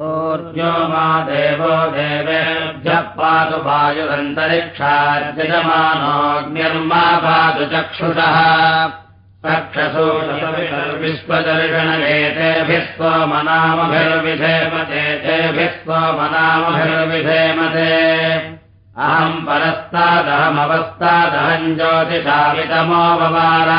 देवो देवेभ्यः पातु वायुरन्तरिक्षार्जमानोऽग्निर्मा पातु चक्षुषः चक्षसोविश्वदर्शनवेतेभिः स्वमनामभिर्विधेमते तेभिः स्वमनामभिर्विधेमते अहम् परस्तादहमवस्तादहम् ज्योतिषावितमो बवार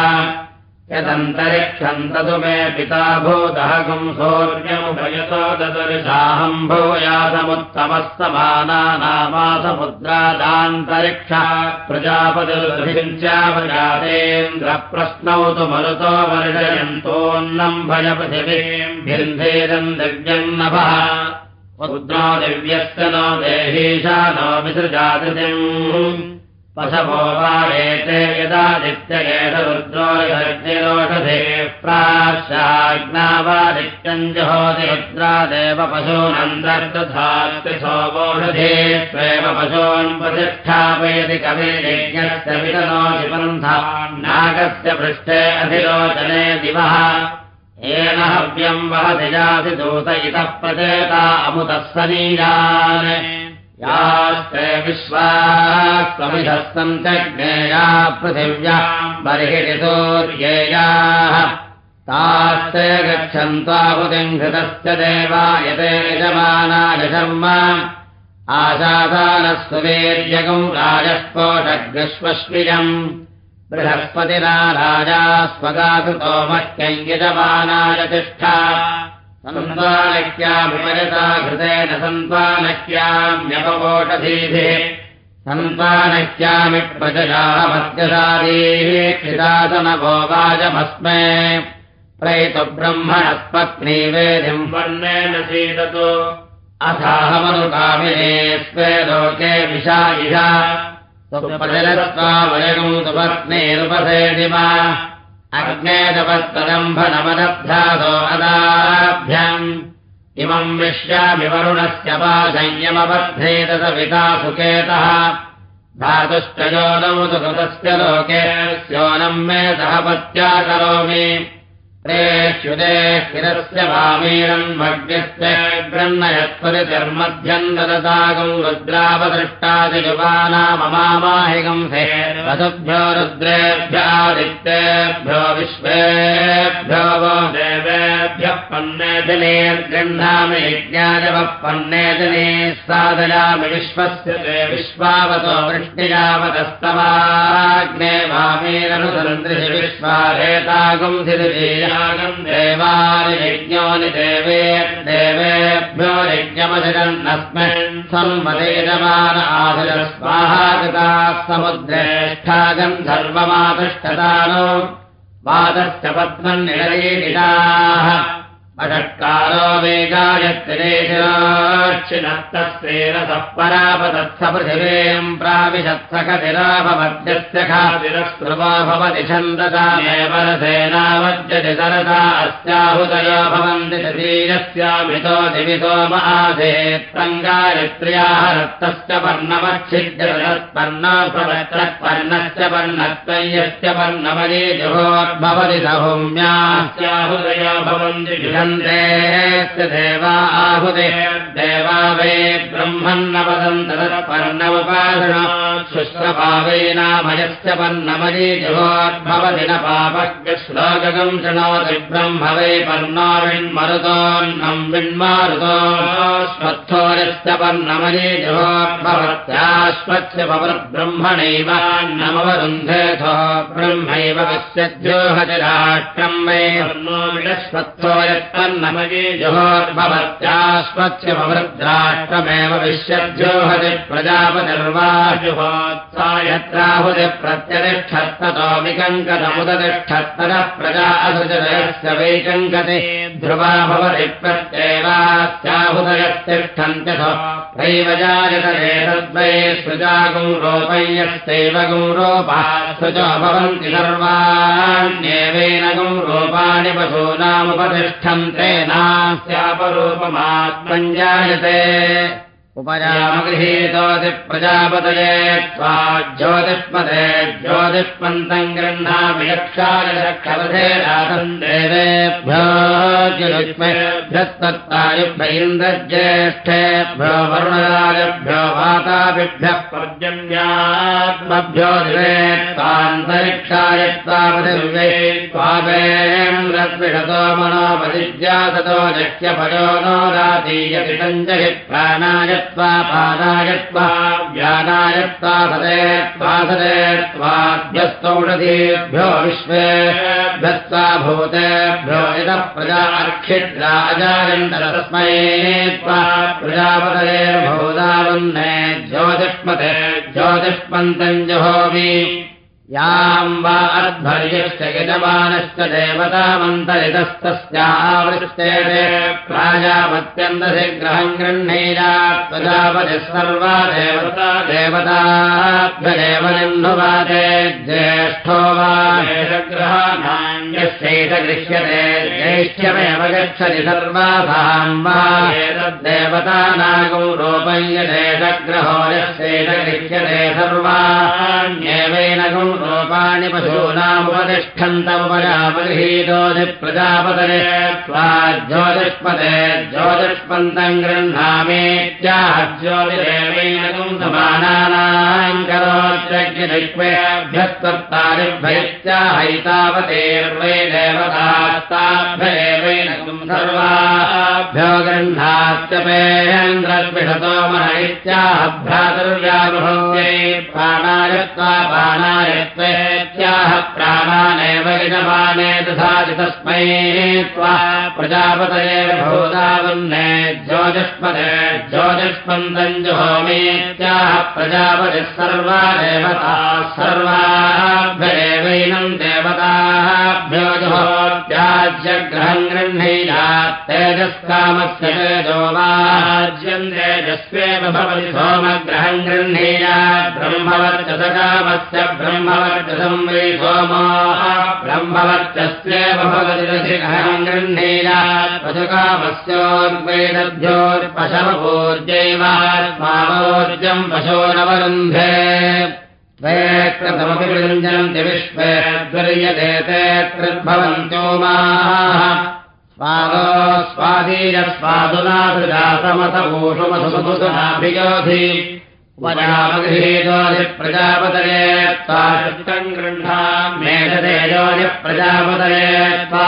यदन्तरिक्षम् तदु मे पिता भूदहगुम् सौर्यमुभयतो ददर्शाहम् भूयासमुत्तमस्तमानानामासमुद्रादान्तरिक्षा प्रजापतिरुचावजातेन्द्रप्रश्नौ तु मरुतो वर्षयन्तोऽन्नम् भजपृथिवीम् भिन्धेरम् दिव्यम् नभः रुद्रो दिव्यस्य नो देहीशा नो विसृजातिम् पशवो वारेते यदादित्ययेष रुद्रोषधे प्राशाज्ञावादित्यम् जहोति रुद्रादेव पशूनन्दर्दधात्रि सोमोषधे स्वेव पशून् प्रतिष्ठापयति कविर्यज्ञस्य वितनोति पन्था नागस्य पृष्ठे अधिरोचने दिवः। येन हव्यम् वहति जाति दूत इतः प्रचेता अमुतः सनीयान् यास्ते विश्वास्त्वमिधः सन्तज्ञेया पृथिव्याम् बर्हिति सूर्येयाः तास्ते गच्छन्त्वाहुतिम् घृतस्य देवायते यजमानाय शर्म। आशादानस्तु वीर्यगम् राजस्पोषग्रश्वश्विजम् बृहस्पतिना राजा स्वगातुतो मह्यञ्जमानाय तिष्ठा सन्त्वानक्याभिपरिता घृतेन सन्त्वानक्याम्यपवोषधीभिः सन्त्वानक्यामि प्रजयामत्यसारीः क्षिदासनभो वाजमस्मे प्रैतु ब्रह्मणस्पत्नी वेदिम् वर्णेन सीदतु। अथाहमनुकामिने स्वे लोके विशायिषा। प्रजलत्वावयगम् सुपत्नीरुपसेदिमा अग्नेदपस्तदम्भनमदभ्यासो अदाभ्याम् इमम् विश्यामि वरुणस्य पाशय्यमबद्धेत सविता सुकेतः धातुश्च योनौ तु कृतस्य लोके स्योनम् मे सह पत्या करोमि प्रेष्युदे स्थिरस्य वामीरन्मग्यस्य गृह्णयत्परिचर्मध्यम् ददतागम् रुद्रावदृष्टादिजुबानाममाहिगम् से वसुभ्यो रुद्रेभ्यादित्येभ्यो विश्वेभ्यो वो देवेभ्यः पन्नेजनेर्गृह्णामि यज्ञायवः पन्नेजने सादयामि विश्वस्य ते विश्वावतो वृष्टियावतस्तवाग्ने वामीरनुसन्दृशि विश्वारेतागुम् धिरुजीया देवानियज्ञोनि देवे देवेभ्यो यज्ञमधिरन्नस्मिन् संवदेजमान आधिर स्वाहागताः समुद्रेष्ठा गन्धर्वमातिष्ठतानो वादश्च पत्मन्निरयीनिताः अषट्कारो वेगायत्रिरेशिराक्षिणस्तस्तेरसः परापतत्स पृथिवीम् प्राविशत्सखतिराभवद्यस्य खातिरस्कृपो भवति छन्दसामेव रसेनावद्यति सरसा अस्याहुतयो भवन्ति शरीरस्यामितो दिवितो माधेत्तङ्गायत्र्याः रक्तस्य पर्णमच्छिद्यत्पर्णप्रवत्रत्पर्णस्य पर्णत्वय्यस्य पर्णमये जुहोद्भवति सौम्यास्याहुतयो भवन्ति स्य देवा आहुते। देवा वै ब्रह्मन्न वदन्तपर्णवपाषण शुश्रभावैनाभयस्य पर्णमयी जुहोद्भवति न पापज्ञश्लोकम् शृणोति ब्रह्म वै पर्णोविन्मरुतोऽन्नम् विन्मारुतो स्वत्थोरस्य पर्णमयी जुहोद्भवत्याश्वस्य पवद्ब्रह्मणैव नमवरुन्धेथो ब्रह्मैव विश्वद्योहति राष्ट्रम् वै। पर्णोविडस्वत्थोयत्पन्नमये जुहोद्भवत्याश्वस्य पवृद्राष्ट्रमेव विश्वद्योहति प्रजापतिर्वाजुहोत्सा यत्राहुति प्रत्यतिष्ठत्ततो विकङ्कतमुदतिष्ठत्तरः प्रजा असुजयस्य वैकङ्कते ध्रुवा भवति सृजागुम् रोपय्यस्यैव गुम् रोपाः सृजो भवन्ति सर्वाण्येवेन गुम् रूपाणि पशूनामुपतिष्ठन्ते उपजामगृहीतोति प्रजापतये त्वा ज्योतिष्मते ज्योतिष्मन्तम् गृह्णामि यक्षाय रक्षवधे रासम् देवेभ्योभ्यस्तत्तायुभ्य इन्द्रज्येष्ठेभ्यो वरुणराजभ्यो वाताभिभ्यः पर्जन्यात्मभ्यो दिवे त्वान्तरिक्षाय त्वापतिर्वे त्वापेन्द्रद्विषतो मनोपदिज्यासतो जह्यभयो नो रातीयति सञ्जहि प्राणाय त्वा पादायत्वा व्यानायत्वा सदे त्वा सदे त्वाभ्यस्तौषधीभ्यो विश्वेभ्यस्त्वा भूतेभ्यो इतः प्रजा अर्क्षिद्रा अजायन्तरस्मै त्वा प्रजापतयेर्भूदावन्ने ज्योतिष्मते ज्योतिष्मन्तम् जहोमि याम् वा अध्वर्यश्च यजमानश्च देवतामन्तरितस्तस्यावृष्टे प्राजापत्यन्तशिग्रहम् गृह्णीया प्रजापतिः सर्वा देवता निन्नुवाते ज्येष्ठो वा ग्रहाण्यश्चैत गृह्यते ज्येष्ठ्यमेव गच्छति सर्वासाम् वा एतद्देवतानागौ रूपय्यदेशग्रहो यश्चैत गृह्यते सर्वाण्येवेनगौ रूपाणि गोपानि पशूनामुपतिष्ठन्तमुपयापगृहीतोधिप्रजापतये त्वा ज्योतिष्पते ज्योतिष्पन्तम् गृह्णामेत्याः ज्योतिरेवेण समानानाम् देवतास्ताभ्येवेण सर्वाभ्यो प्राणायत्वा प्राणाय त्वेत्याह प्राणानेव यजमाने दधाति तस्मै त्वा प्रजापतये भूतावन्ने ज्योतिष्पदे ज्योतिष्पन्दम् जुहोमीत्याह प्रजापतिः सर्वा देवता सर्वाभ्येवैनम् देवताभ्यो जुहोत्याज्यग्रहम् गृह्णीयात् तेजस्कामस्य तेजो वाज्यम् तेजस्वेव भवति सोमग्रहम् गृह्णीयात् ब्रह्मवर्चसकामस्य ब्रह्मवर्चसम् वै सोमो ब्रह्मवर्चस्येव भवति रथिग्रहम् गृह्णीयात् पशुकामस्योर्वैदभ्योर्पशवपूर्जैवात्मावोर्जम् पशोरवरुन्धे त्वेत्रतमपि विरञ्जनन्ति विश्वे द्वर्यते ते त्रिर्भवन्त्यो माः। स्वादो स्वादीय स्वादुना उपजामगृहीतोऽधि प्रजापतये त्वाम् गृह्णाम् मेधतेजोऽधि प्रजापतये त्वा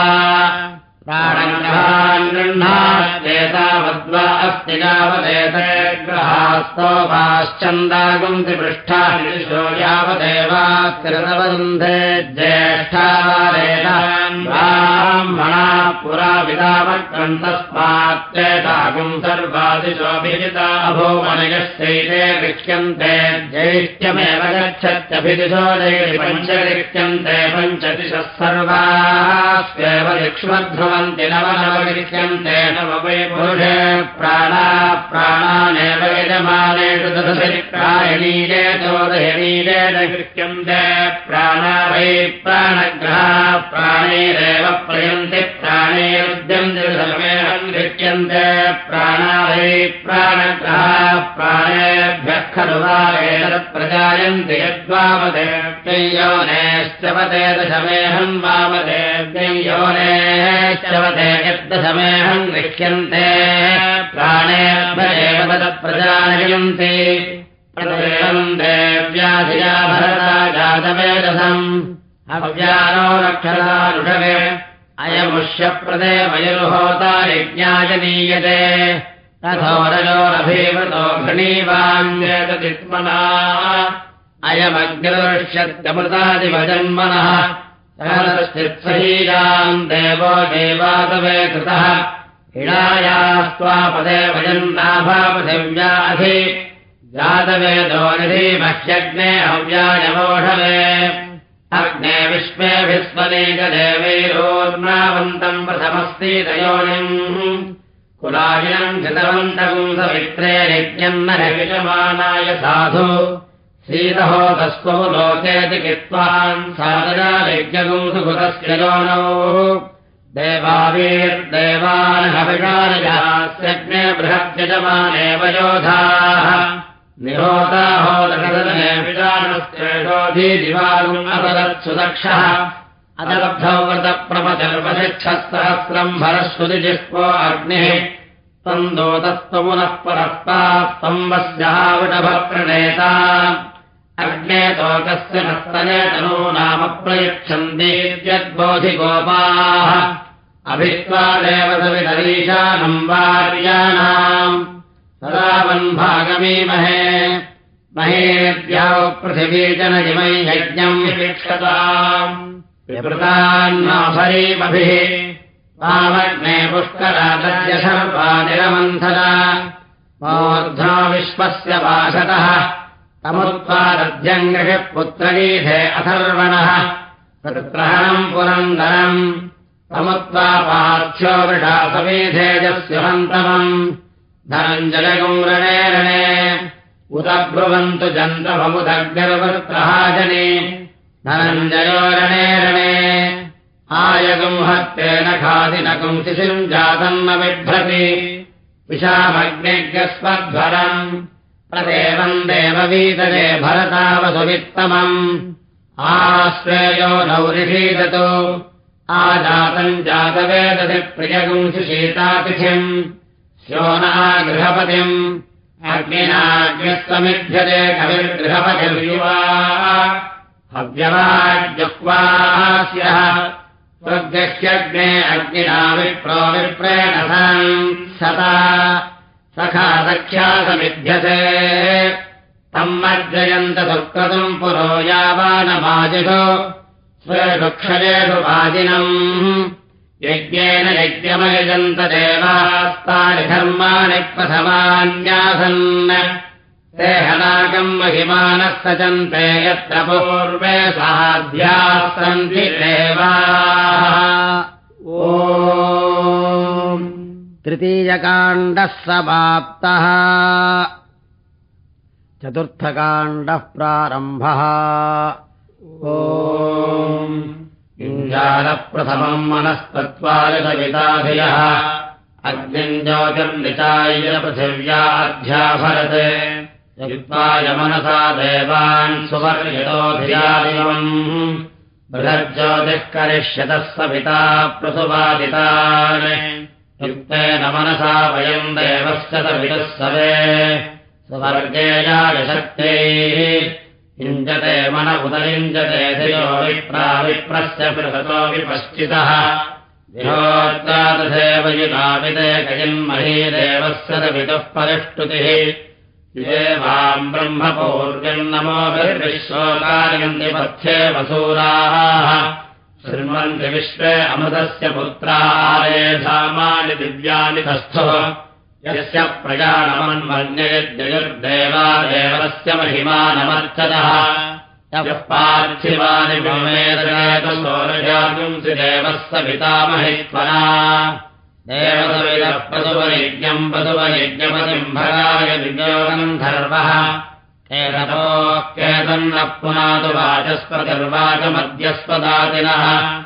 प्राणग्रहान् गृह्णात्येतावद्वा अस्ति यावदेते ग्रहास्तोपाश्चन्दागुन्ति पृष्ठादिशो यावदेवाकृतवरुन्धे ज्येष्ठावादेतान् ब्राह्मणा पुरा विदावक्रम् तस्माच्चेतागुम् सर्वादिशोऽभिजिता अभोमनयश्चैते गृह्यन्ते ज्येष्ठ्यमेव गच्छत्यभिदिशो जैति पञ्च गृह्यन्ते पञ्चदिशः सर्वास्वेव दिक्ष्मध्रुव नवनवगृह्यन्ते नव वै पुरुषे प्राणा प्राणानेव यजमानेषु दशरिक्रायणीरे चोदयनीरे न गृह्यन्ते प्राणा वै प्राणग्रहा प्राणैरेव प्रयन्ति प्राणैरुद्यन्ति समेहम् गृह्यन्ते प्राणा वै प्राणग्रहा प्राणेभ्यः खलु वा एतत् प्रजायन्ति यद्वामदेव्ययोनेश्चवते दशमेहम् वामदेव्ययोनेश्च वते यद्दशमेहम् गृह्यन्ते। प्राणेभ्येव तत्प्रजानयन्ति देव्याधिया भरता जातवेदसम्। अव्यानो रक्षदानुषवे अयमुष्यप्रदे वयुर्होता यज्ञायनीयते तथोरजोरभीवतो घृणीवाङ्गेतदित्मना अयमग्निर्ष्यत्यमृतादिवजन्मनः सहरश्चित्सहीयाम् देवो देवातवे कृतः। हिणायास्त्वापदे वजन्नाभापथिव्याधि जातवेदो निधि मह्यग्ने अग्ने विश्वेभिस्वनेकदेवैरोर्नावन्तम् प्रथमस्तीतयोनिम् कुलाहिनम् कृतवन्तकम् सवित्रे यज्ञम् न विषमाणाय साधु सीतहो तस्त्वमु लोकेति कित्वान् सादरा यज्ञगुम् सुकृतस्य योनौ देवावीर्देवानहविकार्यास्यग्ने बृहत्यजमानेव योधाः अपदत्सुदक्षः। अदलब्धौ व्रतप्रपचर्पशिक्षःसहस्रम् भरश्रुतिजिह्वो अग्निः। तम् दोतस्त्वमुनः परस्तास्तम्बस्याः विटभप्रणेता। अग्ने तोकस्य नस्तने तनो नाम प्रयच्छन्ति यद्बोधिगोपाः अभित्वा देवसवितरीशानम् वार्याणाम् सदा वन्भागमीमहे महेद्यौ पृथिवीजनजिमै यज्ञम् विवीक्षताम् विवृतान्नाफरीमभिः वामग्ने पुष्करादस्य सर्वानिरमन्थरा मोर्ध्वा विश्वस्य वासतः। तमुत्पादध्यङ्गः पुत्रगीधे अथर्वणः। तत्प्रहणम् पुरन्दरम्। तमुत्वा पार्थ्यो वृषासमेधेजस्य हन्तमम् धनञ्जलगुम् रणे रणे उत ब्रुवन्तु जन्तभमुदग्निर्वृत्रहाजने धनञ्जयो रणे रणे आयगुम् हत्तेन खादिनकुम् शिशिम् जातम् न बिभ्रति विशामग्निज्ञस्वध्वरम् प्रदेवम् देववीतरे भरतावसुवित्तमम्। आश्रेयो नौरिषीदतो आजातम् जातवेदति प्रियगुम् शिशीतातिथिम् श्योनः गृहपतिम्। अग्निनाग्निस्वमिभ्यते कविर्गृहपतिर्युवा। स्वग्रह्यग्ने अग्निना विप्रो विप्रेण सता। सखा समिध्यसे तम् मज्जयन्त सुक्रतुम् पुरो यावानमाजिषु। स्वेषुक्षरेषु वाजिनम् यज्ञेन यज्ञमयजन्त देवास्तानि धर्माणि प्रथमान्यासन्। ते हनाकम् महिमानः सचन्ते यत्र पूर्वे साध्याः सन्ति देवाः। ओ तृतीयकाण्डः समाप्तः। चतुर्थकाण्डः प्रारम्भः। ओ इञ्जालप्रथमम् मनस्तत्त्वादिसविताधियः अग्निम् ज्योतिर्निचाय्य पृथिव्याध्याभरत् युक्त्वाय मनसा देवान् सुवर्यतोऽधियादिवम् बृहज्योतिः करिष्यतः सविता प्रसुवादितान् युक्तेन मनसा वयम् देवस्य सवितः सवे। सुवर्गे यायशक्त्यैः युञ्जते मन उदयुञ्जते धियो विप्रा विप्रस्य बृहतो विपश्चितः। विहोत्रादधेव युतापिते कयन्मही देवस्य सवितुः परिष्टुतिः वाम् ब्रह्मपूर्व्यम् नमोभिर्विश्वकार्यन्ति पथ्ये वसूराः। शृण्वन्ति विश्वे अमृतस्य धामानि दिव्यानि तस्थो यस्य प्रजानमन्मन्ययद्ययुर्देवा देवस्य महिमानमर्चतः यः पार्थिवानि ब्रह्मेदुंसि देवस्य पितामहित्वना देवसविदः पदुपयज्ञम् पदुपयज्ञपतिम् भगाय विनियोगम् धर्मः। केतपोः केतन्नः पुनातु वाचस्पतिर्वाचमद्यस्पदातिनः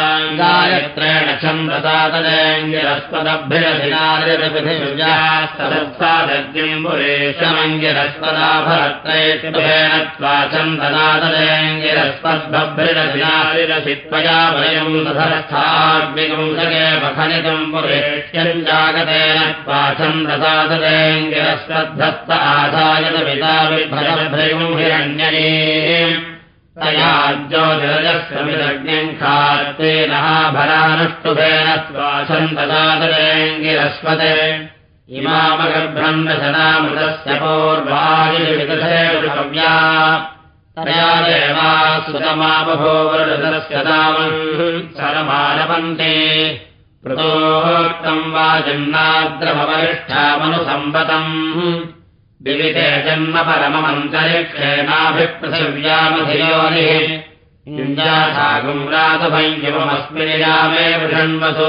छन्ददातदेङ्गिरस्पदभिरधिनादिपृथिव्यास्तदस्तादग्निम् पुरेशमङ्गिरस्पदाभरत्रैष्वेन त्वा छन्दनाददेङ्गिरस्पद्भभिरधिनादिरसित्वया वयम् जागतेन त्वा छन्दसाददेङ्गिरस्पद्ध आधायत पिता विभ्रभ्रयम् हिरण्यये तया ज्योतिरजस्रमिदग्निम् खात्तेनः भरानुष्टुभेन स्वासन्तदादरेङ्गिरस्पते इमामगर्भम् दशनामृतस्य पूर्वायुविदधेव्या तया देवा सुतमाबभोवृदस्य दामम् सरमानपन्ते प्रतोक्तम् वा जन्नाद्रमवरिष्ठामनुसम्पतम् विविते जन्म परममन्तरिक्षेणाभिपृथिव्यामधियोनिः इन्द्रासागुम्रातभञ्जमस्मिन् यामे बृषण्वसु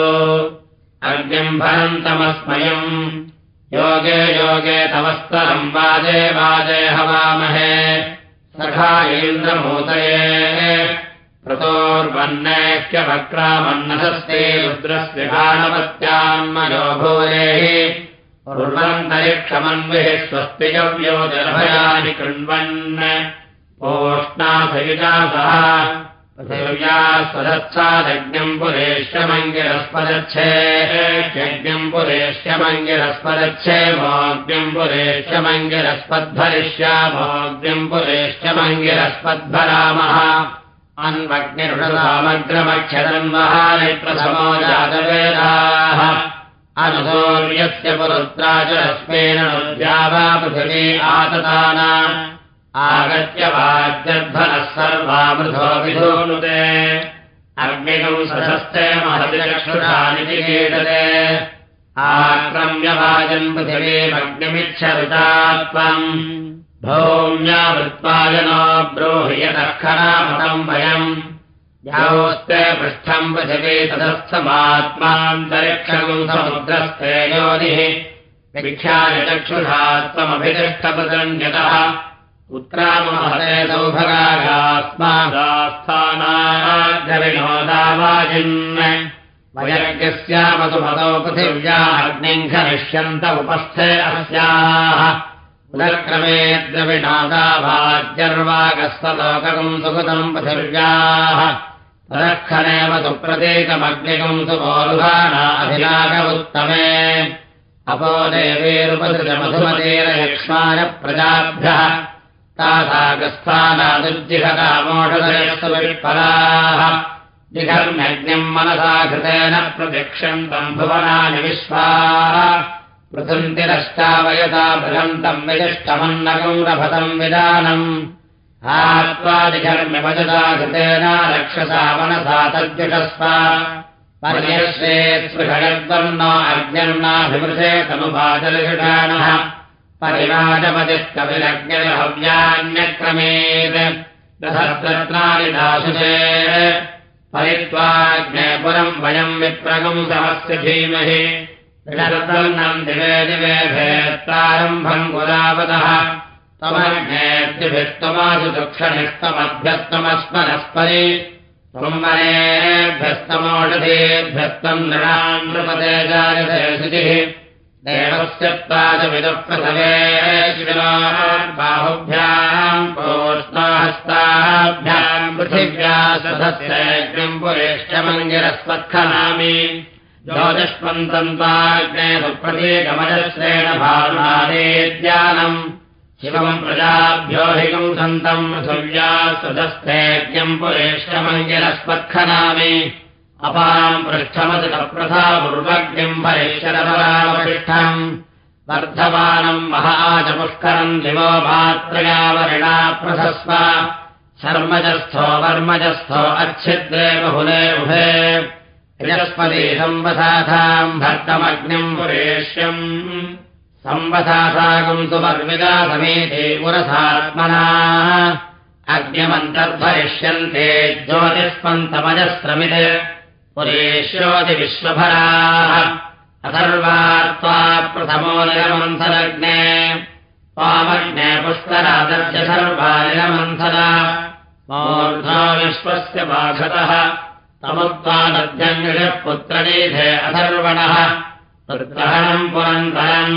अग्निम् भरन्तमस्मयम् योगे योगे तवस्तरम् वाजे वाजे हवामहे। सखा इन्द्रमूतये प्रतोर्वन्नेह्यवक्रामन्नसस्ते रुद्रस्य गाणवत्यान्मयो भूरेः पूर्वन्तरिक्षमन्विः स्वस्ति गव्यो जलभयानि कृण्वन्। ओष्णासयुजा सह। पृथिव्या स्वदत्सादज्ञम् पुरेश्यमङ्गिरस्पदच्छे यज्ञम् पुरेश्यमङ्गिरस्पदच्छे मोग्निम् पुरेश्यमङ्गिरस्पद्भरिष्यामोग्निम् पुरेश्यमङ्गिरस्पद्भरामः अन्वग्निरुषसामग्रमक्षरन्महानिप्रथमो जातवेदाः अनुसूर्यस्य पुरुत्रा च रश्मेन वा पृथिवी आतताना। आगत्य वाद्यध्वनः सर्वामृथो विधूनुते अग्निकौ सशस्ते महतिचक्षुषानिति कीटते आक्रम्य वाजन् पृथिवीमग्निमिच्छरुता त्वम्। भौम्यावृत्पायनो ब्रूहि यतः खरामतम् वयम् यावस्ते पृष्ठम् पृथिवी ततस्थमात्मान्तरिक्षम् समुद्रस्ते योनिः यतः उत्क्रामहते सौभगास्थानाद्यविनोदावाजिन् वयज्ञस्यामसुमतौ पृथिव्या अग्निम् खनिष्यन्त उपस्थे अस्याः पुनर्क्रमे द्रविणोदाभाज्यर्वागस्तलोककम् सुकृतम् पृथिव्याः तदःखनेव सुप्रतीकमग्निकम् सुपोरुहाना अधिनाग उत्तमे अपो देवीरुपसृजमधुमतीरयक्ष्माय प्रजाभ्यः। तासागस्थानादुज्जिघकामोषधयस्तविपराः जिघर्म्यग्निम् मनसा कृतेन प्रतीक्षन्तम् भुवनानि विश्वाः। पृथन्तिरष्टावयता बृहन्तम् विशिष्टमन्नकम् रभतम् विदानम् रक्षसा मनसा तद्युषस्व। पर्यश्रेत्स्पृषयद्वर्णो अग्निर्नाभिमृशे तमुभाजलषुषाणः परिवाजपतिष्कविरज्ञहव्यान्यक्रमेत् दशरत्राणि दाशुषे परित्वाग्ने पुरम् वयम् विप्रगम् समस्य धीमहि। दिवे दिवे भेत्तारम्भम् गुरावतः त्वमग्नेऽद्यभिस्तमासु दुक्षनिस्तमभ्यस्तमस्मनस्परि त्वम्बरेभ्यस्तमोषधेभ्यस्तम् नृणाम् नृपते जायते शुचिः। देवस्य प्राचमिदप्रथवे बाहुभ्याम् कोष्णाहस्ताभ्याम् पृथिव्या सदस्यग्निम् पुरेष्यमङ्गिरस्वत्खनामि। ज्योतिष्पन्तम् ताग्ने सुप्रतीकमजश्रेण भारुणादेद्यानम् शिवम् प्रजाभ्यो हिकम् सन्तम् पृथिव्या सदस्थेज्ञम् पुरेष्यमङ्गिरस्वत्खनामि अपाम् पृष्ठमतितप्रथा पूर्वज्ञम् भरेश्वरपरामपृष्ठम् वर्धमानम् महाचपुष्करम् दिवो मात्रयावरिणा प्रशस्व शर्मजस्थो वर्मजस्थो अच्छिद्रे बहुले उभे। यस्पति संवसाथाम् भर्तमग्निम् पुरेष्यम् संवसासागम् तु वर्मिदा समेते पुरसात्मना। अग्निमन्तर्भरिष्यन्ते ज्योतिष्पन्तमजस्रमित् पुरेष्योति विश्वभराः अथर्वात्वा प्रथमो निरमन्थलग्ने मूर्धा विश्वस्य बाधतः तमुत्पादभ्यङ्गः पुत्रनीधे अथर्वणः तद्ग्रहणम् पुरन्तरम्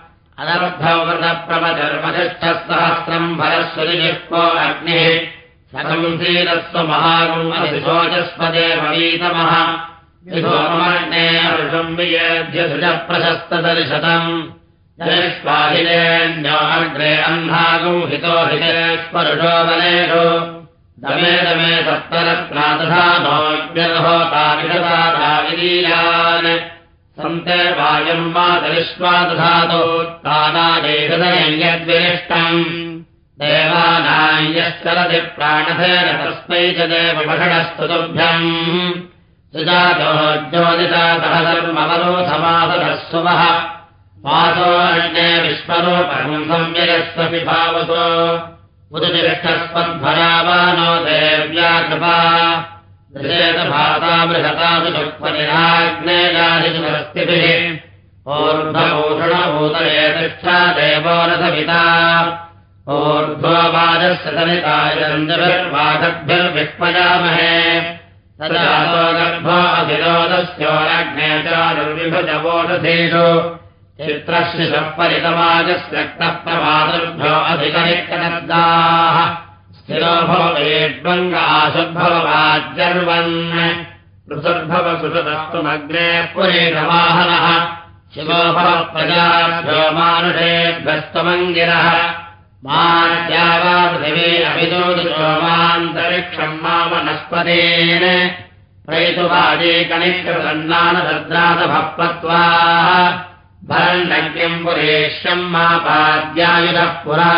अदवद्भवृतप्रमधर्मधिष्ठसहस्रम् भरस्वरिजिह्वो सहस्रम सकंसीरस्व महागुंसोजस्पदेवीतमः विभोमर्णे अर्षम् वियेभ्यसृजप्रशस्तदर्शतम् दरिष्पाहिलेऽन्योऽग्रे अह्नागम् हितो हितेष्परुषो बलेषु। दमे दमे सप्तरत्ना सन्ते वायम् तानादेहदयम् यद्विरिष्टम् देवानाम् यश्चरति प्राणधेन तस्मै च देवभषणस्तुतुभ्यम् सुजातो ज्योतिता सह धर्मवरोधमासरः सुवः वासोऽन्ये विश्वरूपम् संययस्व विभावसो उदतिष्ठस्पद्भरावानो देव्या कृपा दशेतभाता बृहताभिषक्पनिराग्नेयादिस्तिभिः ऊर्ध्वभूषणभूतये तिष्ठा देवो रथपिता ऊर्ध्ववाजस्य सनितायन्द्रभिर्वागद्भिर्विष्पजामहे तदातो गर्भो अभिरोधस्योरग्ने चारुर्विभजवोषधीषु चित्रशिशः परितमाजस्य रक्तः प्रमातृभ्यो अधिकनिकनद्दाः स्थिरो भवेड्वङ्गाशुद्भववाज्यर्वन् पृथुर्भवसुषदस्तुमग्ने पुरेणवाहनः शिवो मा वनस्पतेन प्रैतुवादीकनिकृतन्नानभद्रातभक्त्वा भरण्डज्ञम् पुरेष्यम् मा पाद्यायुधः पुरा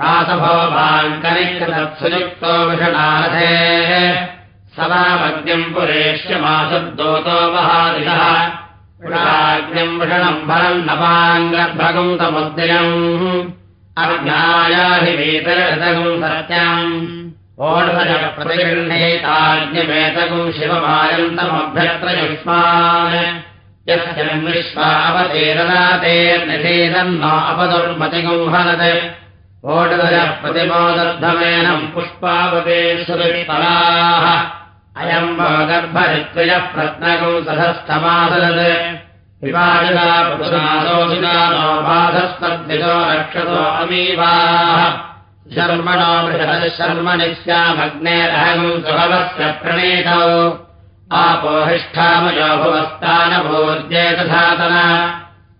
रासभोभाङ्कनिकृतत्सुयुक्तो विषणारथे समामग्निम् पुरेष्यमाशब्दोतो वहादिशः पुराग्निम् विषणम् भरम् नपाङ्गर्भगम् तमुद्यम् अज्ञायाभिवेतरतगुम् सत्याम्। ओढज प्रतिगृह्णेताज्ञमेतगुम् शिवमायन्तमभ्यत्र युष्मान् यस्य विश्वावतेरनातेर्निषेदन्न अपदुर्मतिगुम् हरत् पुष्पावते सुविपलाः अयम् गर्भरित्वयः प्रत्नगुम् सहस्थमासरत् विवादिनासोदिनानो बाधस्मद्भितो रक्षतो अमीवाः शर्मणो मृषः शर्मणि स्यामग्नेरहगम् सुभवस्य प्रणीतौ। आपोहिष्ठामयो भुवस्तानभूर्जेतधातन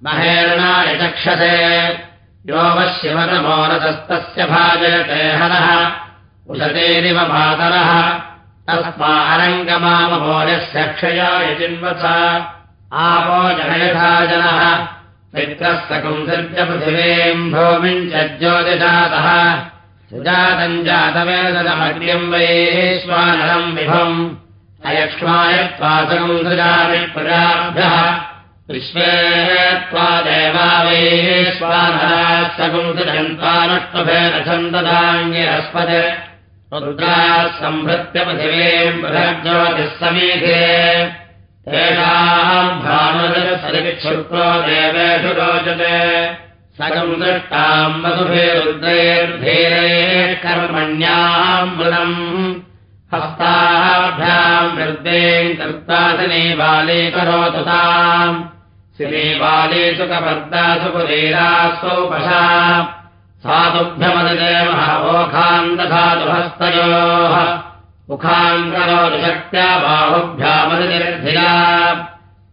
महेरणाय चक्षसे यो वश्यवनमोरतस्तस्य भाजयते हरः। उशतेरिव मातरः तस्मा अरङ्गमाममोर्यस्य क्षयाय चिन्वथ आपो जनयथा जनः। मित्रः सकुंसर्ज पृथिवीम् भूमिम् च ज्योतिजातः। सुजातम् जातवेदमग्र्यम् वैश्वानरम् विभम्। अयक्ष्माय त्वा सकुंसृजामि प्रजाभ्यः विश्वे त्वा देवा वैश्वानराः सकुंसृजन्त्वानुष्टुभेदछन्ददाङ्गिरस्पत् रुद्राः सम्भृत्य पृथिवीम् बृहज्योतिः समीधे तेषाम् भानुरसरिक्षुक्रो देवेषु रोचते। सकम् दृष्टाम् वसुभिरुद्रैर्धीरैः कर्मण्याम् मृदम्। हस्ताभ्याम् वृद्धेम् कर्तासिनी बालीकरोतु ताम् सिनीबालीषु कपर्दासु पुरीरास्वौपशा सातुभ्यमदिते महावोखाम् दधातु हस्तयोः मुखाम् करोतु शक्त्या बाहुभ्यामदिर्धिया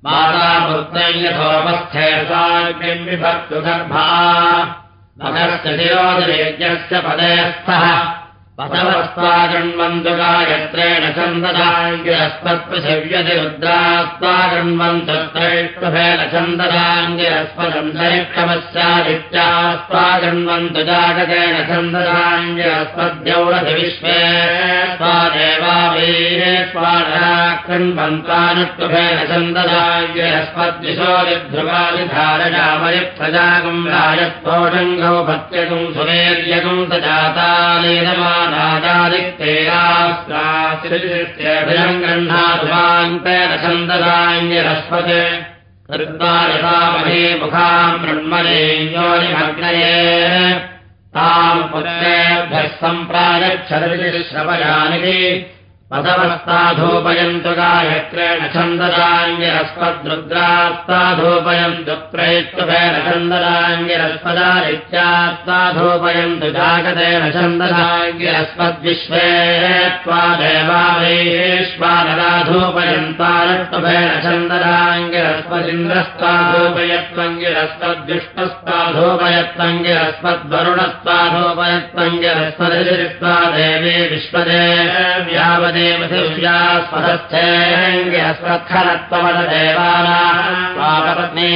माता पुत्रम् यथोपस्थे साग्निम् विभक्तु गर्भा। मकस्य शिरोदिरेज्यस्य पदे स्थः पतवस्त्वागण्वन्तु गायत्रेण छन्ददाङ्गिरस्पत्पृथिव्यति रुद्रास्त्वागण्वन्तत्रैष्टुभेन छन्ददाङ्गिरस्पदन्तरिक्षमस्यादित्यास्त्वागण्वन्तु जागतेन छन्ददाङ्गिरस्पद्यौरधि विश्वे स्वादेवावीरे स्वाढाकृण्वन्त्वानुष्टुभेन छन्ददाङ्गिरस्पद्विशोरिध्रुवादिधारजामयप्रजागम् राजत्वोषङ्गौ भत्यगुम् सुवेर्यगुम् स जातालीनमान् राजादिक्तेयाभिरम् गृह्णाधुवाङ्केन छन्ददाङ्गिरस्पत् कृत्वायतामहे मुखाम् ब्रह्मणे योनिमग्नये ताम् पुत्रेभ्यः सम्प्रागच्छदविश्रवयानिति पदवस्ताधूपयन्तु गायत्रेण छन्ददाङ्गिरस्पद्रुद्रास्ताधूपयन्तु त्रैत्वभेन छन्ददाङ्गिरस्पदादित्यास्ताधूपयन्तु जागतेन छन्ददाङ्गिरस्पद्विश्वे त्वा देवावैश्वानराधूपयन्तारत्वभेन छन्ददाङ्गिरस्पदिन्द्रस्ताधूपयत्वङ्गिरस्पद्वरुणस्ताधूपयत्वङ्गिरस्पदिस्त्वा देवी विश्वदे व्यावदेव स्वधच्छेङ्गिरस्वत्खलत्वमदेवानापत्ने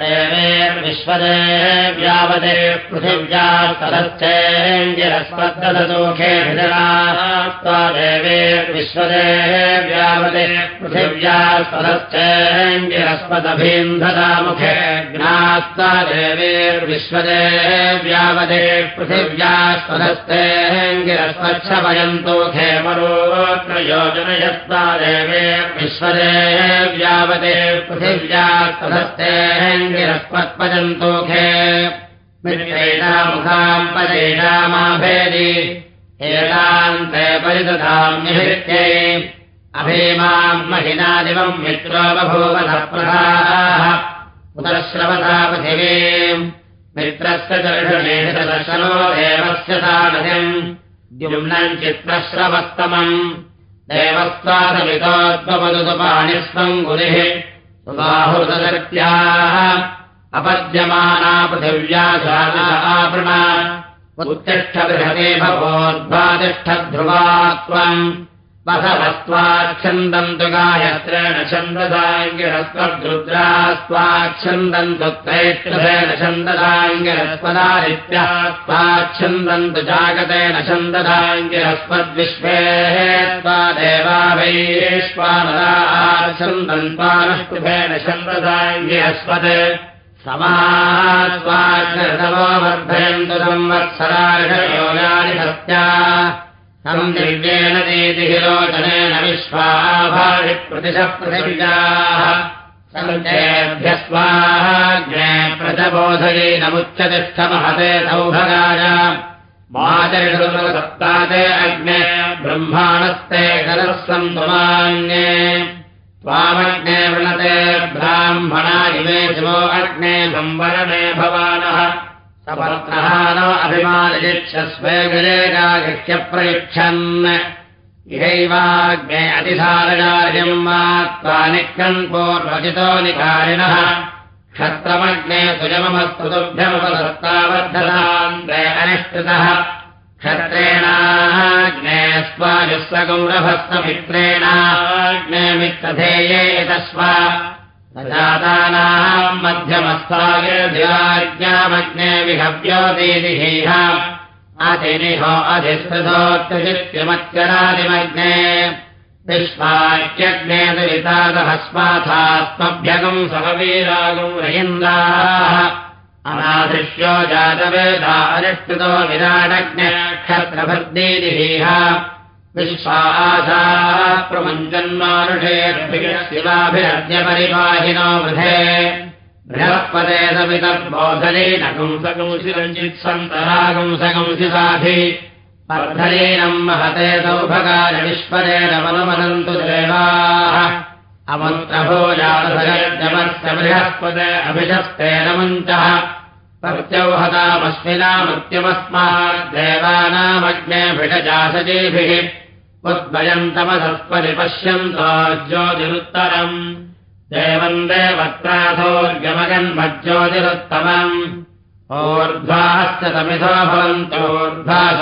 देवेर्विश्वदे व्यावदे पृथिव्या सदश्चेङ्गिरस्वद्दोखे त्वा देवेर्विश्वदे व्यावदे पृथिव्या सदश्चेङ्गिरस्पदभीन्धरामुखे ज्ञास्ता देवेर्विश्वदे व्यावदे पृथिव्या सदस्तेङ्गिरस्वच्छभयन्तो खेमरोत्र योजनयस्ता देवे विश्वदे व्यावदे पृथिव्या पदेनामाभेदि एतान्ते परिदधाम्यभित्यै। अभीमाम् महिनादिवम् मित्रो बभूवनः प्रधाः। उतश्रवता पृथिवीम्। मित्रस्य दर्शनेशदर्शनो देवस्य सानधिम् द्युम्नम् चित्रश्रवस्तमम् देवस्वादमितोद्वपदुपाणिस्वम् गुरिः सुबाहुदर्त्याः अपद्यमाना पृथिव्या आपृणा। उत्तिष्ठ बृहते भवोद्वातिष्ठध्रुवा त्वम् बसवस्त्वाच्छन्दम् तु गायत्रेण छन्ददाङ्गिरस्वद्रुद्रास्त्वाच्छन्दम् तु त्रैष्ठेन छन्ददाङ्गिरस्पदादित्या स्वाच्छन्दम् तु जागतेन छन्ददाङ्गिरस्पद्विश्वे त्वा देवा त्वानष्टुभेन छन्ददाङ्गिरस्पत् समात्वाग्नतमो वर्धयन्तु संवत्सरार्षयोगानि सत्या तम् दिव्येन दीतिः लोचनेन विश्वाभाषि प्रतिशः पृथिव्याः सञ्चयेभ्यस्वाहाग्ने प्रजबोधयेनमुच्चतिष्ठमहते सौभगाय माचरिषुसप्ताते अग्ने ब्रह्माणस्ते करस्वम् तुमान्ये त्वामग्ने वृणते ब्राह्मणा इमे शिवो अग्ने संवरणे भवानः सपत्नः नो अभिमानिक्षस्वे विरेगागिह्यप्रयुच्छन् इहैवाग्ने अतिसारजार्यम् मा त्वा निक्कन् पूर्वचितो निकारिणः। क्षत्रमग्ने सुजममस्तु तुभ्यमुपसत्तावर्धताम् ते अनिष्टुतः। क्षत्रेणाग्ने स्वायुस्वगौरभस्तमित्रेणाग्ने मित्रधेये तस्व जातानाम् मध्यमस्थागिर्धिराज्ञामग्ने विहव्यो दीदिहीह अतिनिहो अधिष्ठितोत्तजित्यमत्यरादिमग्ने विश्वाक्यग्ने दुरितादहस्माथास्मभ्यगम् सहवीरागम् रयिन्द्राः अनादृश्यो जातवेदा अनिष्ठितो विराडग्ने क्षत्रभर्दीदिहीह विश्वासाः प्रमुञ्जन्मानुषेर्शिवाभिरद्यपरिपाहिनो वृधे बृहस्पदे समितर्बोधनेन पुंसकंसिरञ्चित्सन्तरागुंसकंसिसाधि वर्धनेनम् महते विश्वदेन मनुमनन्तु देवाः। अमन्त्रभोजालसयज्ञमस्य बृहस्पदे अभिशस्तेन मुञ्चः। प्रत्यौहतामस्मिनामृत्यमस्माद्देवानामज्ञेभिषजासजीभिः उद्भयम् तमसस्परि पश्यन्तो ज्योतिरुत्तरम्। देवम् देवत्राथोर्गमगन्मज्योतिरुत्तमम् ऊर्ध्वाश्च तमिथो भवन्तोर्ध्वा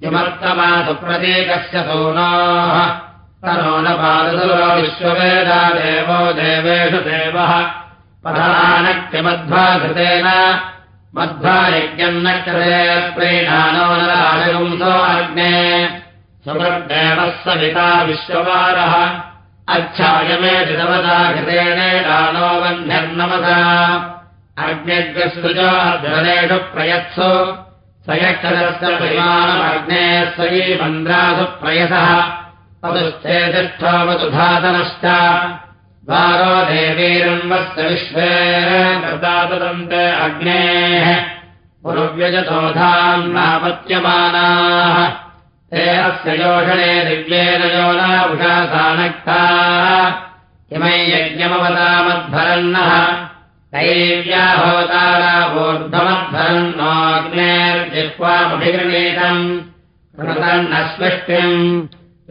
किमर्थमा सुप्रतीकस्य सूनोः। पादुरो विश्ववेदा देवो देवेषु देवः। पधानक्तिमध्वाधृतेन मध्वायज्ञम् न कृते प्रीणानो न राजगुंसो अग्ने। सुमृद्देवः सविता विश्ववारः। अच्छायमे धृतवता घृतेन दानो वह्न्यर्नमसा अग्निग्रसृजो ध्वरेषु प्रयत्सु। सयक्षरस्य परिमाणमग्ने स्वयी मन्द्रासु प्रयसः पदुश्चेतिष्ठोमतु वारो देवीरन्वस्त विश्वे प्रदाददन्ते अग्नेः पुरुव्यजतोधान्नापत्यमानाः ते अस्य योषणे दिव्येन योनावुषासानक्ताः किमै यज्ञमवतामध्वरन्नः।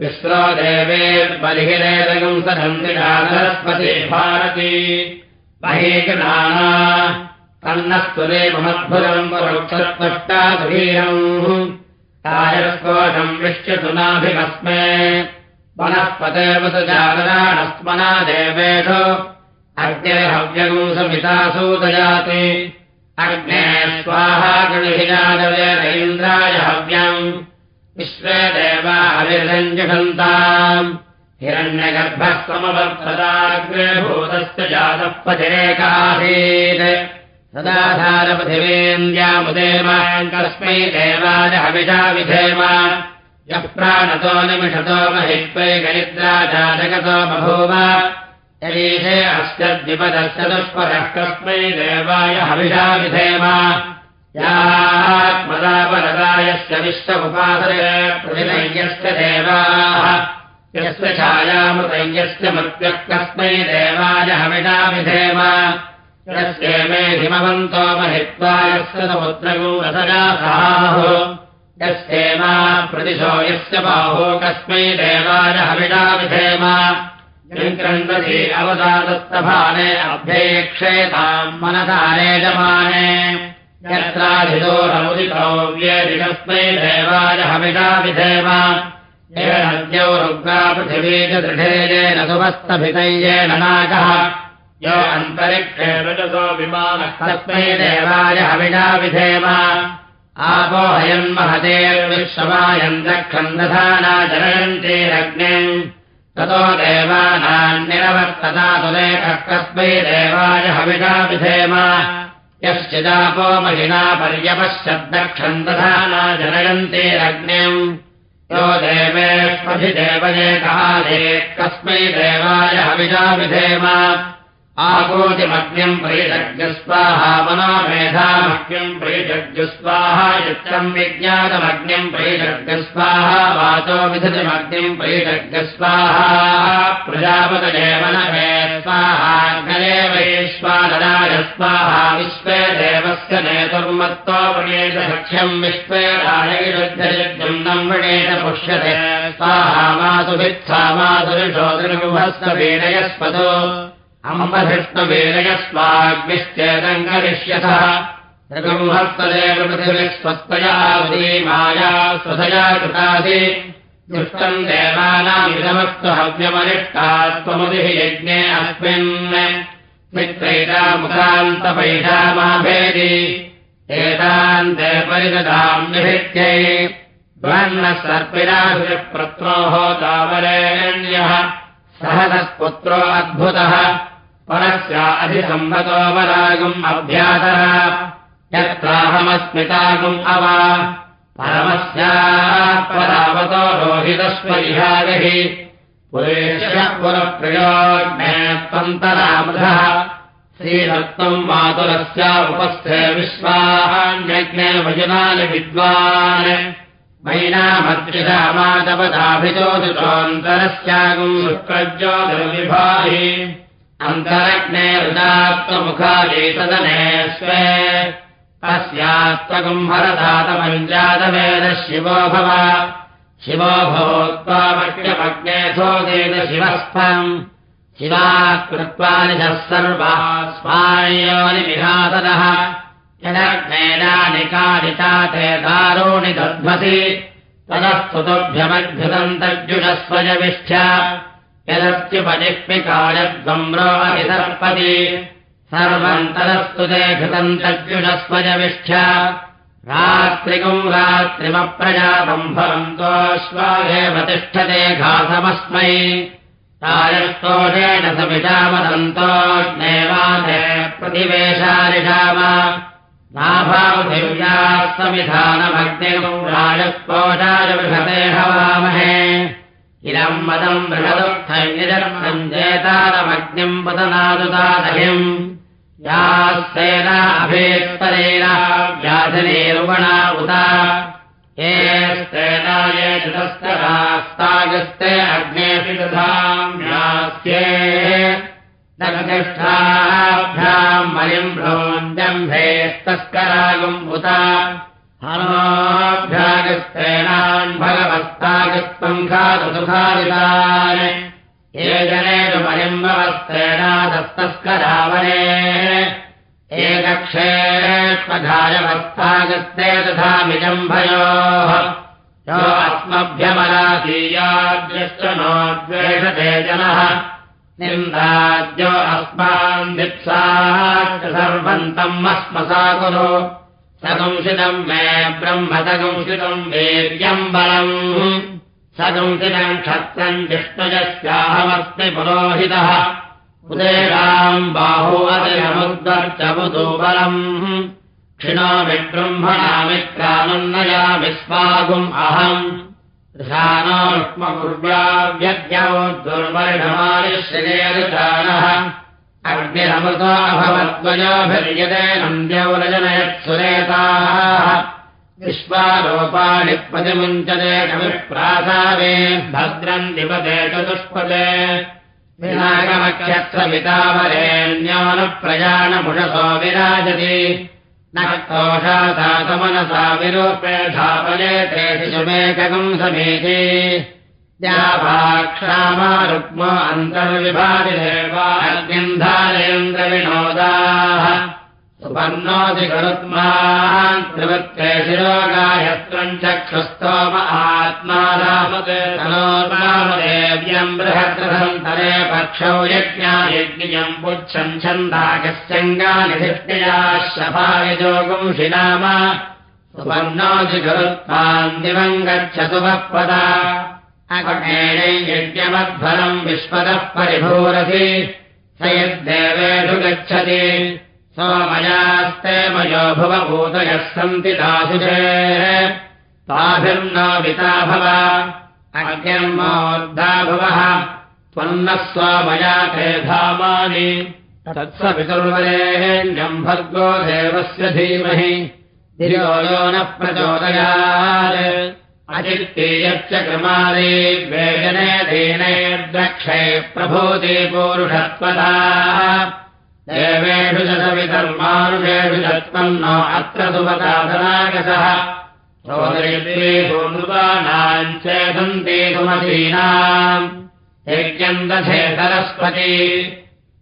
विश्रो देवेर्बलिहिरेदगम् सधन्ति सरस्वती भारती। महीगणाना तन्नस्तुरे महद्भुरम् वरुक्षत्पष्टा सुधीरम् तायस्कोशम् विश्यतु नाभिमस्मे। वनस्पतेवसजागराणस्मना देवेषु। अग्ने हव्यगम् समितासूदयाति अग्ने गणिहिजादवेन्द्राय हव्यम्। विश्वे देवा हविरञ्जषन्ताम् हिरण्यगर्भः समवर्धदाग्रे भूतस्य जातः पतिरेकासीत् सदाधारपृथिवेन्द्यामुदेमाम् कस्मै देवाय हविषा विधेम। यः प्राणतो निमिषतो महित्वै गरिद्रा जातकतो बभूव यदीशे अस्य देवाय हविषा विधेम। यात्मदापरदायस्य विश्वमुपासरे प्रतिनय्यस्य देवाः। यस्य छायामृतय्यस्य मृत्युः कस्मै देवाय हविषा विधेम यस्य मे हिमवन्तो महित्वा यस्य समुद्रगो रसजासाहो यस्येमा प्रतिशो यस्य बाहो कस्मै देवाय हविषा विधेम क्रन्दसी अवदादस्तभाने अभ्येक्षेताम् मनसारे जमाने। यत्राधिदोरमुदितो व्यदिकस्मै देवाय नद्यौ रुग्गा पृथिवी च दृढे येन सुमस्तभितय्येन नागः। यो अन्तरिक्षे तस्मै देवाय हविषा विधेम। आपो हयन्महतेर्विश्वमायम् दक्षन्दधाना जनयन्तीरग्निम् ततो देवानान्निरवर्तता सुलेखः कस्मै देवाय हविषा विधेम यश्चिदापो महिना पर्यपश्यद्दक्षन्दधाना जनयन्तीरग्निम् यो देवेष्वभिदेवये काले कस्मै देवाय हविषा विधेम आकोतिमग्न्यम् परिषज्ञस्वाहा मनोमेधामग्न्यम् परिषज्ञस्वाहा युक्तम् विज्ञातमग्न्यम् परिषज्ञस्वाहा वाचो विधतिमग्निम् परिषज्ञस्वाहा प्रजापतये मनमे स्वाहाग्नये वैश्वानराय स्वाहा विश्वे देवस्य नेतुर्मत्तो वणेत सख्यम् विश्वे रायैरुद्धयज्ञम् नम् वणेत पुष्यते स्वाहा मातुभित्सा मातुरिषो दृगुहस्त वीरयस्पदो अम्बधिष्णवेदयस्वाग्निश्चेदम् करिष्यथः माया स्वधया कृतासि दुष्टम् देवानामिदमस्तु हव्यमनिष्टा त्वमुदिः यज्ञे अस्मिन्। मित्रैतामुखान्तपैषामाभेदि एतान् द्वन्नः सर्पिराभिः प्रत्रोः तावरेण्यः। सह तत्पुत्रो अद्भुतः परस्य अधिसम्भतो वरागम् अभ्यातः यत्राहमस्मितागुम् अव। पुरेश्य पुरप्रियोग्ने त्वन्तरामृधः। श्रीरत्नम् मातुरस्या उपस्थे विश्वाहान्यज्ञे वजुनानि विद्वान्। मैनामत्रिधामादपदाभिचोदितोऽन्तरस्यागुम् शुक्रज्योतिर्विभाहि अन्तरग्ने सदने स्वे। तस्यात्मकम् हरदातमञ्जातवेद शिवो भव। शिवो भवोत्त्वामग्न्यमग्ने सोदेन शिवस्त्वम् शिवात् कृत्वा सर्वः स्वायोनि विहातदः यदग्नेनानि कारिता ते दारूणि दध्मसि तदस्तुतोभ्यमद्भुतन्तर्जुनस्वजविष्ठ यदत्युपजिह्मिकायद्गम्रो अधिसर्पति सर्वम् तदस्तु ते घृतन्तर्जुनस्वजविष्ठ रात्रिकम् रात्रिमप्रजातम् भवन्तोऽश्वाहेव तिष्ठते घासमस्मै। तायस्तोषेण समिषामदन्तोऽग्नेवाते प्रतिवेशारिषाम। नाभावधिव्यास्तमिधानमग्निम् राजस्पोषाय बृहते हवामहे इदम् मदम् बृहदुत्थैनिजर्मम् जेतारमग्निम् पतनादुतादहिम् यास्तेन अभेत्तरेण व्याधिनीरुवणा उत येस्तेनाये चतस्तरास्तागस्ते अग्नेऽपि दधाम्यास्ये नगतिष्ठाभ्याम् मयिम् भ्रोञ्जम्भेस्तस्करागुम् उता हनोऽभ्यागस्तेनान् ये जनेषु मयम् भवस्तेनादस्तस्करावने एकक्षेष्मधायवस्थागस्ते तथा मिजम्भयोः यो अस्मभ्यमराधीयाद्यश्च नो द्वेषते जनः। निन्दाद्यो अस्मान् दिप्साश्च सर्वन्तम् अस्मसा कुरु सगंसितम् मे ब्रह्म सगंसितम् वीर्यम् बलम्। सगंसितम् क्षत्रम् विष्णुजस्याहमस्मि पुरोहितः। उदेराम् बाहो अजयमुद्वर्चमुदो बलम्। क्षिणोमि ब्रह्मणामिक्रामन्नया विस्मागुम् अहम्। ृव्याव्यद्यौ दुर्वर्णमानिश्रेरुचानः अग्निरमृतो अभवद्वयोभिर्यते नन्द्यौरजनयत्सुरेताः विश्वारोपाणि प्रतिमुञ्चते कविप्रासावे भद्रम् दिपते विनागमक्षत्रमितावरेण्यो न प्रयाणमुषसो विराजति। न कोषासातमनसा विरूपे धापये ते शिशुमेककम् समेते अन्तर्विभातिदेवाग्निन्धारेन्द्रविनोदाः सुपर्णोऽधि गरुत्मान् त्रिवृत्ते शिरोगायत्रम् चक्षुस्तोम आत्मा रामते तनोर्वामदेव्यम् बृहद्रथन्तरे पक्षौ यज्ञायज्ञम् पुच्छम् छन्दागस्यङ्गानिधिष्टया शफायजोगुंषि नाम सुपर्णोऽधि गरुत्मान् दिवम् गच्छतु वः यज्ञमध्वरम् विश्वतः परिभूरसि। स यद्देवेषु गच्छति। सोमयास्ते मयो भुवभूतयः सन्ति दासुषे ताभिर्नो विता भव। अग्निर्मोर्धा भुवः। त्वन्नः स्वमया ते धामानि। तत्सवितुर्वरेण्यम् भर्गो देवस्य धीमहि। धियो यो न प्रचोदयात् अचित्तीयश्च क्रमादे वेदने दीनैर्द्रक्षै प्रभूति देवेषु च सवितर्मानुषेषु चत्पन्नो अत्र सुपदाधनागसः सोदरीनाम् चेदन्ति सुमतीनाम्। दधे सरस्वती।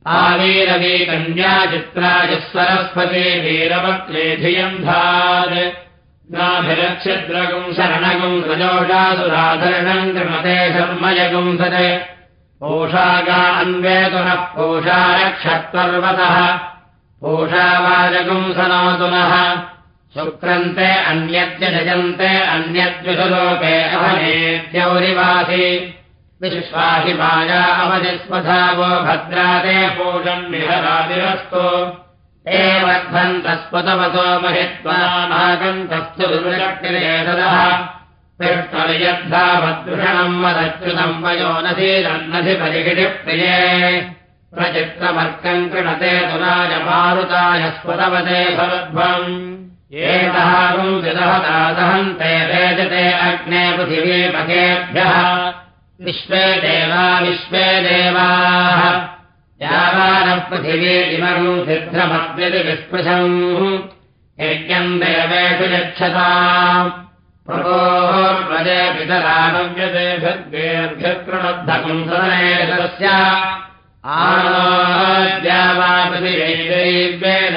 आवीरवी कन्याचित्राय सरस्वती वीरवक्त्रे धियम् धात् नाभिरक्षद्रगुम् शरणगुम् रजोषासुराधरणम् कृमते शर्मयगुम् सते पोषागा अन्वेतुनः पोषारक्षत्पर्वतः पोषावाजगुम् सनोतुनः शुक्रन्ते अन्यद्य जयन्ते अन्यद्विषलोके अवनेद्यौरिवासि। विश्वाहि माया अवजिस्वधावो भद्राते विहरादिरस्तु एवध्वन्तस्पतवतो महित्वानागन्तस्तु दुर्विरक्तिरेतदः पिष्टयद्धावद्दुषणम् वदच्युतम् वयोनधीरन्नधि परिहिडिप्रिये प्रचित्रमर्कम् कृणते तुराजमारुताय स्पतवते भवध्वम् एतः दहन्ते वेजते अग्ने पृथिवीपथेभ्यः विश्वे देवा विश्वे देवाः यावानपृथिवी सिद्धमद्यति विस्पृशम्। यज्ञम् देवेषु यच्छता।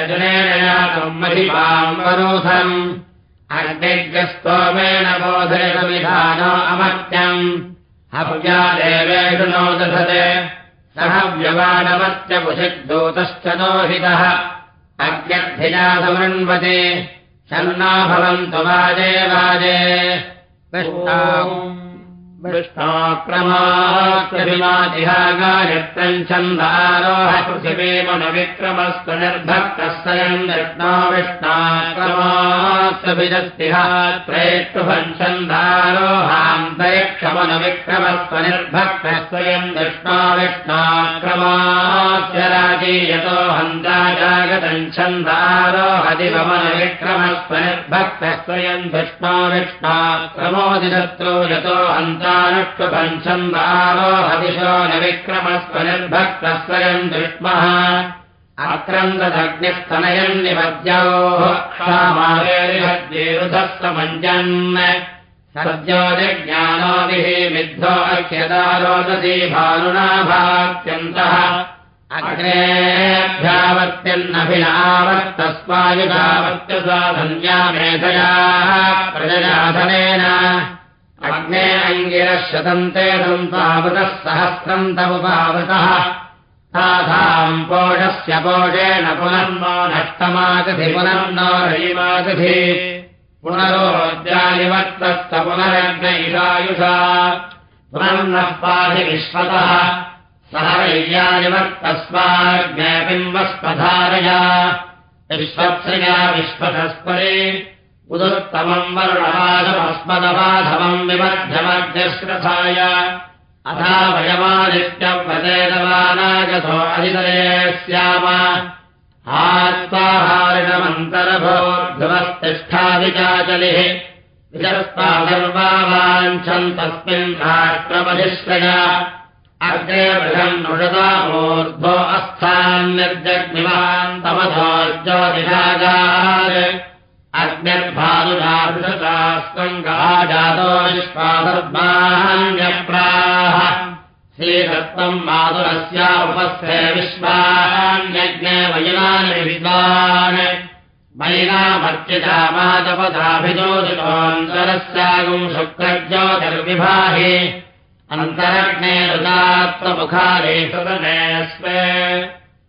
जनेन यातम् महिमाम् वरोधम् अग्निग्रस्तोमेन बोधयतमिधानो अमर्त्यम्। हव्या देवेषु नो दधते सह व्यवानमत्यपुषिद्दूतश्च नोहितः। अग्न्यधिया समृण्वते शन्ना भवन्तु वाजे। वाजे विष्णोक्रमाक्रमादिहागायत्रम् छन्दारोह पृथिवीमनुविक्रमस्तु निर्भक्तः स्वयम् विष्णो विष्णाक्रमास्तभिजस्तिह त्रयेष्टुभम् छन्दारोहान्तरिक्षमनुविक्रमस्व निर्भक्तः स्वयम् विष्णो विष्णाक्रमास्य राजीयतो हन्ता जागतम् छन्दारोहदिवमनुविक्रमस्व निर्भक्तः स्वयम् विष्णो विष्णाक्रमोदिशत्रो यतो हन्ता नुष्टुभञ्छन्दारो हदिशो न विक्रमस्व निर्भक्तः स्वयम् विष्मः आक्रन्ददग्निस्तनयम् निपद्योः क्षामावेरिहद्येरुधस्तमञ्जन् सद्यो जज्ञानोदिः विद्धो अख्यदारोदसी भानुना भात्यन्तः अग्नेभ्यावर्त्यन्नभिनावर्तस्वायुधावर्त्य साधन्या मेधया प्रजयाधनेन अग्ने अङ्गिरः शतन्ते दन्तावृतः सहस्रम् तमुपावृतः। तासाम् पोषस्य पोषेण पुनर्नो नष्टमागधि पुनर्नो रयिमागधि पुनरोद्यानिवर्तस्त पुनरग्नैषायुषा। पुनर्नः पाहि विश्वतः। सह वैर्यानिवर्तस्माज्ञबिम्बस्पधारया विश्वत्सया विश्वतस्परे उदुत्तमम् वर्णपादमस्मदपाधमम् विमध्यमध्यश्रथाय अथा वयमादित्यव्रतेदवानागतो अधितरे स्याम। आत्माहारिणमन्तरभोर्ध्वस्तिष्ठादिचाचलिः विजस्तादर्वाञ्छन् तस्मिन् बृहन् नुषदामूर्ध्वो अस्थान्यर्जग्निवान्तमधोर्जोदिरागात् अग्निर्भानुजातो विश्वासर्वान्यप्राः श्रीरत्नम् माधुरस्या उपस्थे विश्वान्यज्ञे वयुनानि विद्वान्। मादपदाभिजोदितोऽन्तरस्यागुम् शुक्रज्योतिर्विभाहि। अन्तरग्ने रुदात्ममुखारे सदने स्वे